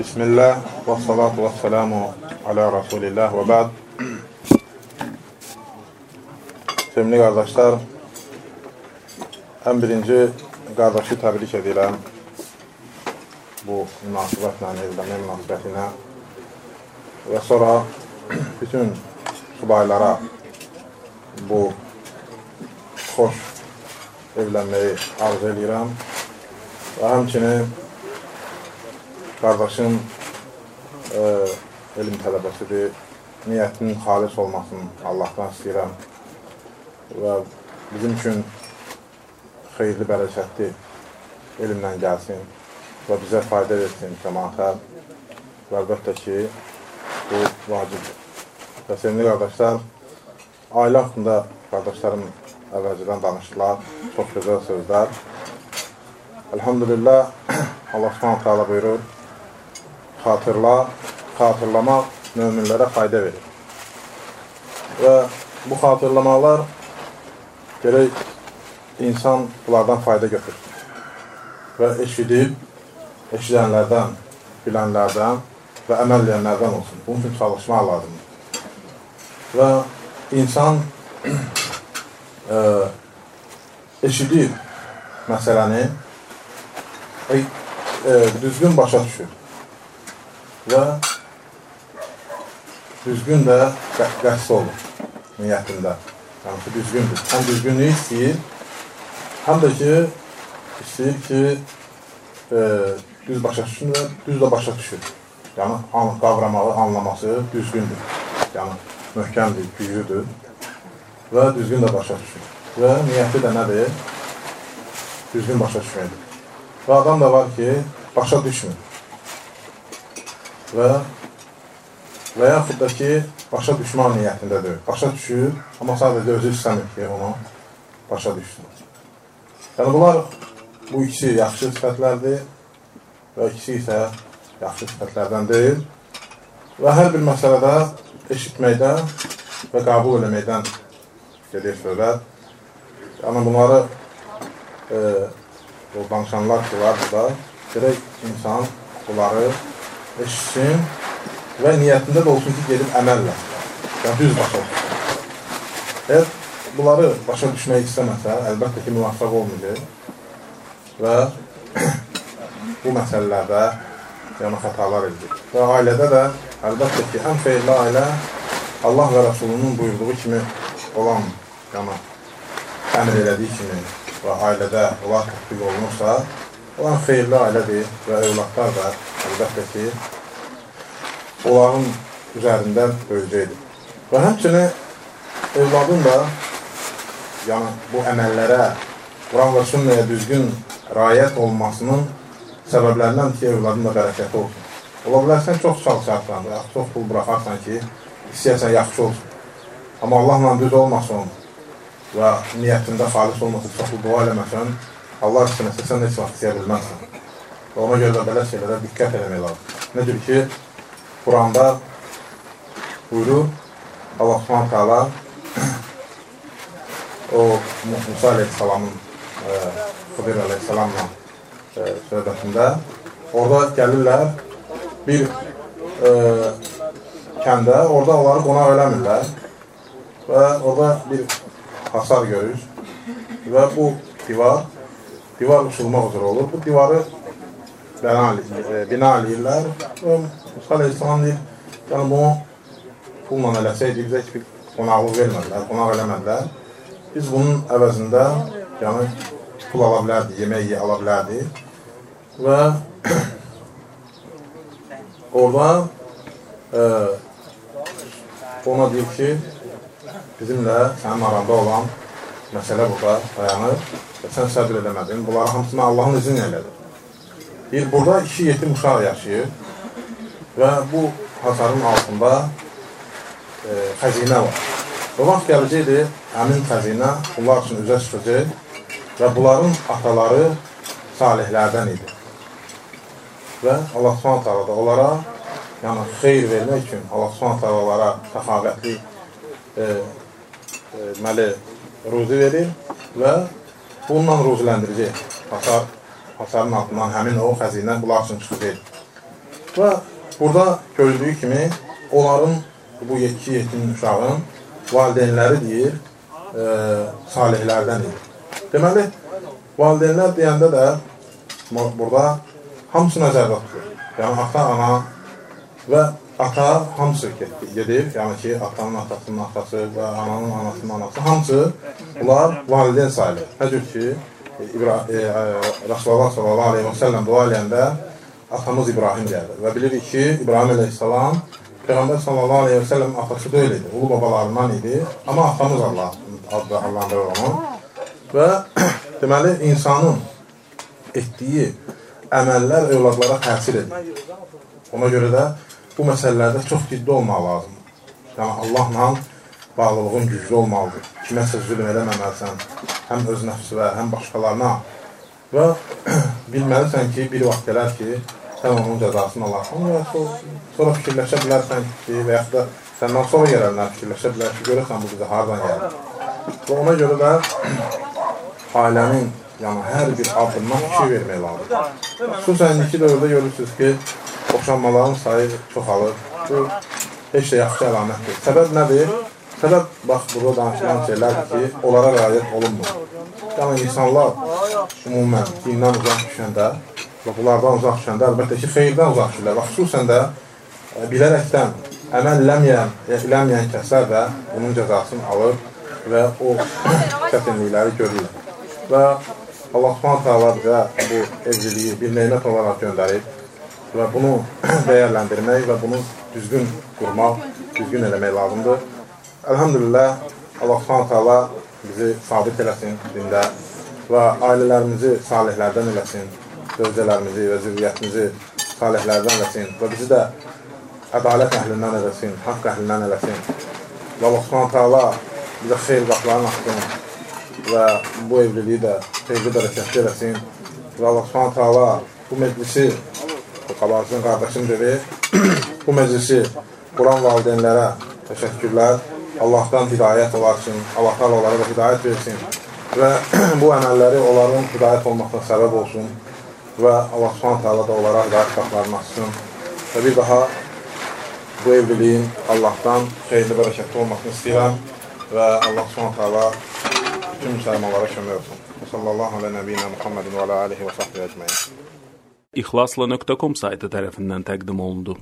Bismillah və salatu və selamu alə Rasulillah və bəd. Sevimli qardaşlar, ən birinci qardaşı təbrik edirəm bu münasibətlə, evlənmə münasibətinə və sonra bütün subaylara bu xoş evlənməyi arzu edirəm və həmçinin qardaşım e, elm tələbəsidir. Niyyətinin xalis olmasını Allahdan istəyirəm və bizim üçün xeyirli, bərəkətli elmlə gəlsin və bizə fayda versin cəmaata və əlbəttə ki, bu vacibdir. Və sevimli qardaşlar, ailə haqqında qardaşlarım əvvəlcədən danışdılar, çox gözəl sözlər. Elhamdülillah, Allah subhanət hala buyurur, xatırla, xatırlamaq möminlərə fayda verir. Və bu xatırlamalar gerək insan bunlardan fayda götürür. Və eşidib, eşidənlərdən, bilənlərdən və əməl edənlərdən olsun. Bunun üçün çalışmaq lazımdır. Və insan e, eşidib məsələni e, e, düzgün başa düşür və düzgün də qəsd olur niyyətində. Yəni ki, düzgündür. Həm düzgünlüyü istəyir, həm də ki, istəyir ki, e, düz başa düşsün və düz də başa düşür. Yəni, an, qavramağı, anlaması düzgündür. Yəni, möhkəmdir, güclüdür və düzgün də başa düşür. Və niyyəti də nədir? Düzgün başa düşməkdir. Və adam da var ki, başa düşmür və və yaxud da ki, başa düşmə niyyətindədir. Başa düşür, amma sadəcə özü istəmir ki, onu başa düşsün. Yəni, bunlar, bu ikisi yaxşı sifətlərdir və ikisi isə yaxşı sifətlərdən deyil. Və hər bir məsələdə eşitməkdə və qəbul eləməkdən gedir söhbət. Yəni, bunları e, o danışanlar ki var burada, gerək insan bunları eşitsin və niyyətində də olsun ki, gedib əməllə. Yəni, düz başa. Əgər bunları başa düşmək istəməsə, əlbəttə ki, müvaffaq olmayacaq və bu məsələlərdə yəni, xətalar edir. Və ailədə də əlbəttə ki, ən xeyirli ailə Allah və Rəsulunun buyurduğu kimi olan, yəni, əmr elədiyi kimi və ailədə onlar tətbiq olunursa, olan xeyirli ailədir və övladlar da əlbəttə ki, onların üzərindən böyücəkdir. Və həmçinin övladın da yəni, bu əməllərə, Quran və sünnəyə düzgün rayət olmasının səbəblərindən ki, övladın da bərəkəti olsun. Ola bilərsən, çox çalışarsan, çox pul buraxarsan ki, istəyərsən yaxşı olsun. Amma Allahla düz olmasın və niyyətində xalis olmasın, çoxlu dua eləməsən, Allah istəməsə sən heç vaxt istəyə bilməzsən. Və ona görə də belə şeylərə diqqət eləmək lazım. Necə ki, Quranda buyurur, Allah subhanət hala o Musa aleyhissalamın e, Xıdır aleyhissalamla e, söhbətində orada gəlirlər bir e, kəndə, orada onları qonaq eləmirlər və orada bir hasar görür və bu divar divar uçulmaq üzrə olur. Bu divarı bina, e, bina eləyirlər Musa Aleyhisselam deyir, yəni bunu pulla eləsəydik, bizə heç bir qonaqlıq vermədilər, qonaq eləmədilər. Biz bunun əvəzində yəni pul ala bilərdik, yemək ala bilərdik və orada e, ona deyir ki, bizimlə sənin aranda olan məsələ burada dayanır sən səbir edəmədin. Bunları hamısını Allahın izni elədi. Deyir, burada iki yetim uşaq yaşayır və bu hasarın altında e, xəzinə var. O vaxt gələcəkdir, həmin xəzinə bunlar üçün üzə çıxacaq və bunların ataları salihlərdən idi. Və Allah da onlara yəni xeyr vermək üçün Allah onlara təxavətli e, e, deməli, ruzi verir və bununla ruziləndirəcək. Hasar, hasarın altından həmin o xəzinə bunlar üçün çıxacaq. Və burada gördüyü kimi onların bu 7 yetim uşağın valideynləri deyir, e, salihlərdən idi. Deməli, valideynlər deyəndə də burada hamısı nəzərdə tutulur. Yəni, ata, ana və ata hamısı gedir. Yəni ki, atanın atasının atası və ananın anasının anası hamısı bunlar valideyn sayılır. Nə cür ki, İbra e, e, Rasulullah sallallahu aleyhi və səlləm dua eləyəndə atamız İbrahim deyərdi. Və bilirik ki, İbrahim əleyhissalam Peyğəmbər sallallahu aleyhi və səlləm atası deyil idi, ulu babalarından idi. Amma atamız Allah adlı adlandırır onu. Və deməli, insanın etdiyi əməllər övladlara təsir edir. Ona görə də bu məsələlərdə çox ciddi olmaq lazımdır. Yəni, Allahla bağlılığın güclü olmalıdır. Kiməsə zülm eləməməlisən, həm öz nəfsivə, həm başqalarına. Və bilməlisən ki, bir vaxt gələr ki, sən onun cəzasını alarsan və sonra fikirləşə bilərsən ki, və yaxud da səndən sonra gələnlər fikirləşə bilər ki, görəsən bu bizə hardan gəlir. Və ona görə də ailənin yəni hər bir addımdan fikir vermək lazımdır. Xüsusən indiki dövrdə görürsünüz ki, boşanmaların sayı çoxalır. Bu heç də yaxşı əlamətdir. Səbəb nədir? Səbəb, bax, burada danışılan şeylərdir ki, onlara rəayət olunmur. Yəni, insanlar ümumən dindən uzaq düşəndə və bunlardan uzaq düşəndə, əlbəttə ki, xeyirdən uzaq düşürlər. Və xüsusən də e, bilərəkdən əməl eləməyən, eləməyən kəslər də bunun cəzasını alır və o çətinlikləri görürlər. Və Allah subhanət hala bizə bu evliliyi bir neymət olaraq göndərib və bunu dəyərləndirmək və bunu düzgün qurmaq, düzgün eləmək lazımdır. Əlhamdülillah, Allah hala bizi sabit eləsin dində və ailələrimizi salihlərdən eləsin, dövcələrimizi və zürriyyətimizi salihlərdən eləsin və bizi də ədalət əhlindən eləsin, haqq əhlindən eləsin. Və Allah hala bizə xeyr qaplarını açsın və bu evliliyi də xeyirli bərəkətli eləsin və Allah hala bu meclisi Qabarsın qardaşım dedi, bu məclisi quran valideynlərə təşəkkürlər. Allahdan hidayət olarçın, Allah da onlara da hidayət versin və bu əməlləri onların hidayət olmaqda səbəb olsun və Allah subhanət hala da onlara hidayət qaplarını açsın və bir daha bu evliliyin Allahdan xeyirli bərəkətli olmasını istəyirəm və Allah subhanət hala bütün müsəlmanlara kömək olsun. Sallallahu alə nəbiyyina Muhammedin və alə alihi və sahbihi əcməyin. İxlasla.com saytı tərəfindən təqdim olundu.